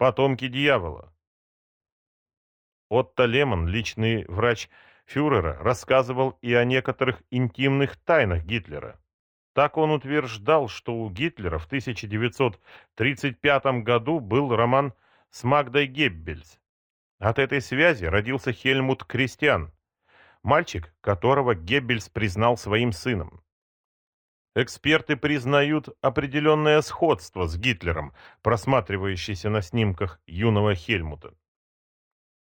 потомки дьявола. Отто Лемон, личный врач фюрера, рассказывал и о некоторых интимных тайнах Гитлера. Так он утверждал, что у Гитлера в 1935 году был роман с Магдой Геббельс. От этой связи родился Хельмут Кристиан, мальчик, которого Геббельс признал своим сыном. Эксперты признают определенное сходство с Гитлером, просматривающееся на снимках юного Хельмута.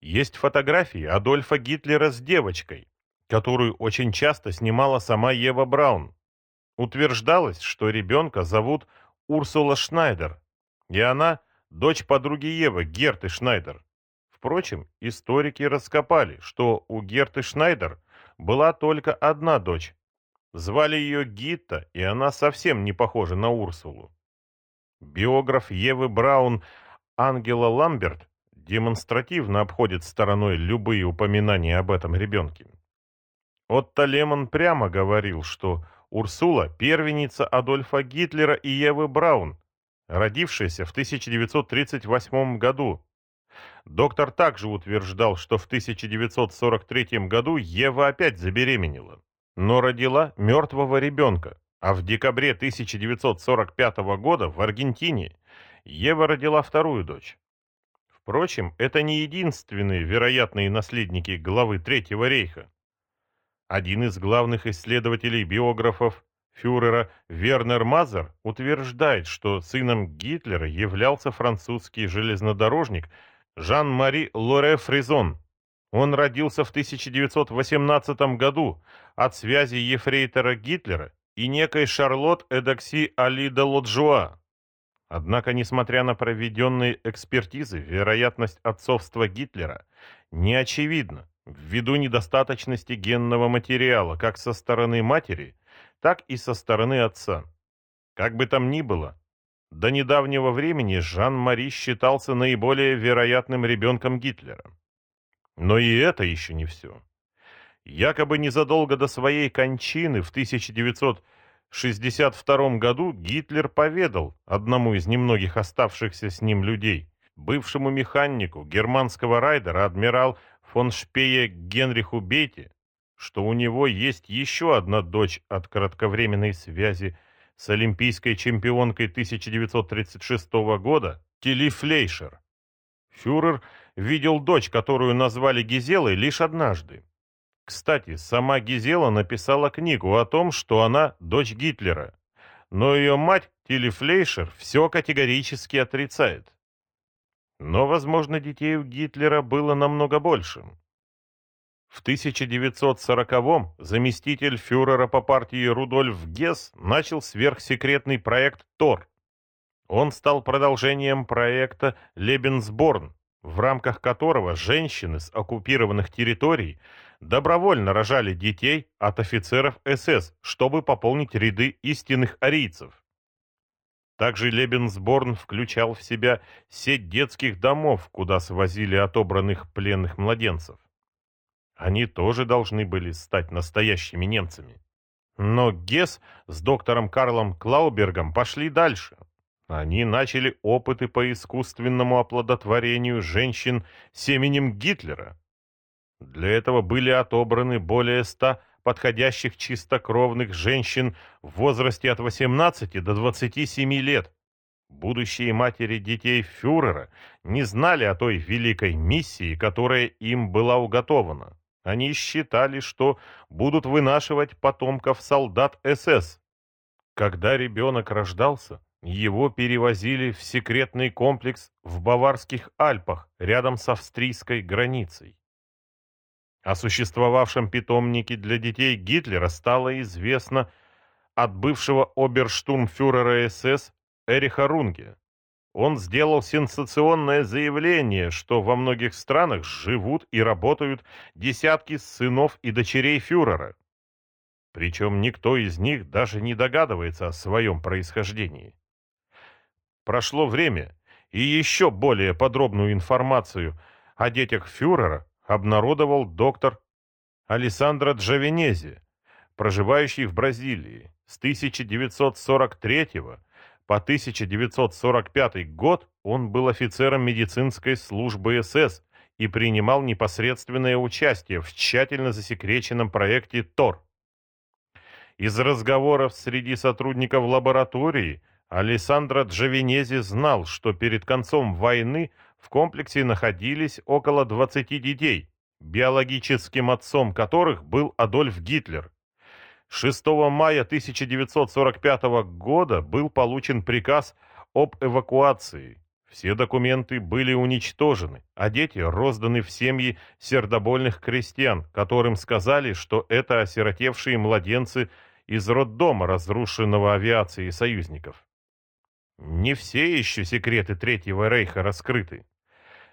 Есть фотографии Адольфа Гитлера с девочкой, которую очень часто снимала сама Ева Браун. Утверждалось, что ребенка зовут Урсула Шнайдер, и она дочь подруги Евы, Герты Шнайдер. Впрочем, историки раскопали, что у Герты Шнайдер была только одна дочь. Звали ее Гитта, и она совсем не похожа на Урсулу. Биограф Евы Браун Ангела Ламберт демонстративно обходит стороной любые упоминания об этом ребенке. Отто Лемон прямо говорил, что Урсула – первенница Адольфа Гитлера и Евы Браун, родившаяся в 1938 году. Доктор также утверждал, что в 1943 году Ева опять забеременела, но родила мертвого ребенка, а в декабре 1945 года в Аргентине Ева родила вторую дочь. Впрочем, это не единственные вероятные наследники главы Третьего рейха. Один из главных исследователей-биографов фюрера Вернер Мазер утверждает, что сыном Гитлера являлся французский железнодорожник Жан-Мари Лоре Фризон. Он родился в 1918 году от связи ефрейтора Гитлера и некой Шарлотт Эдакси Алида Лоджуа. Однако, несмотря на проведенные экспертизы, вероятность отцовства Гитлера не очевидна ввиду недостаточности генного материала как со стороны матери, так и со стороны отца. Как бы там ни было, до недавнего времени Жан-Мари считался наиболее вероятным ребенком Гитлера. Но и это еще не все. Якобы незадолго до своей кончины в 1900 1962 году Гитлер поведал одному из немногих оставшихся с ним людей, бывшему механику германского райдера адмирал фон Шпее Генриху Бейте, что у него есть еще одна дочь от кратковременной связи с олимпийской чемпионкой 1936 года Тили Флейшер. Фюрер видел дочь, которую назвали Гизелой, лишь однажды. Кстати, сама Гизела написала книгу о том, что она дочь Гитлера, но ее мать, Тилли Флейшер, все категорически отрицает. Но, возможно, детей у Гитлера было намного больше. В 1940-м заместитель фюрера по партии Рудольф Гесс начал сверхсекретный проект «Тор». Он стал продолжением проекта «Лебенсборн», в рамках которого женщины с оккупированных территорий добровольно рожали детей от офицеров СС, чтобы пополнить ряды истинных арийцев. Также Лебенсборн включал в себя сеть детских домов, куда свозили отобранных пленных младенцев. Они тоже должны были стать настоящими немцами. Но Гесс с доктором Карлом Клаубергом пошли дальше. Они начали опыты по искусственному оплодотворению женщин семенем Гитлера. Для этого были отобраны более ста подходящих чистокровных женщин в возрасте от 18 до 27 лет. Будущие матери детей фюрера не знали о той великой миссии, которая им была уготована. Они считали, что будут вынашивать потомков солдат СС. Когда ребенок рождался, его перевозили в секретный комплекс в Баварских Альпах рядом с австрийской границей. О существовавшем питомнике для детей Гитлера стало известно от бывшего оберштурмфюрера СС Эриха Рунге. Он сделал сенсационное заявление, что во многих странах живут и работают десятки сынов и дочерей фюрера. Причем никто из них даже не догадывается о своем происхождении. Прошло время, и еще более подробную информацию о детях фюрера обнародовал доктор Алессандро Джавенези, проживающий в Бразилии с 1943 по 1945 год он был офицером медицинской службы СС и принимал непосредственное участие в тщательно засекреченном проекте ТОР. Из разговоров среди сотрудников лаборатории Алессандро Джавинези знал, что перед концом войны в комплексе находились около 20 детей, биологическим отцом которых был Адольф Гитлер. 6 мая 1945 года был получен приказ об эвакуации. Все документы были уничтожены, а дети розданы в семьи сердобольных крестьян, которым сказали, что это осиротевшие младенцы из роддома, разрушенного авиацией союзников. Не все еще секреты Третьего Рейха раскрыты.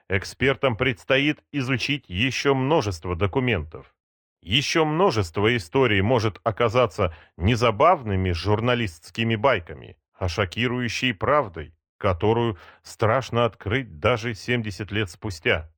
Экспертам предстоит изучить еще множество документов. Еще множество историй может оказаться не забавными журналистскими байками, а шокирующей правдой, которую страшно открыть даже 70 лет спустя.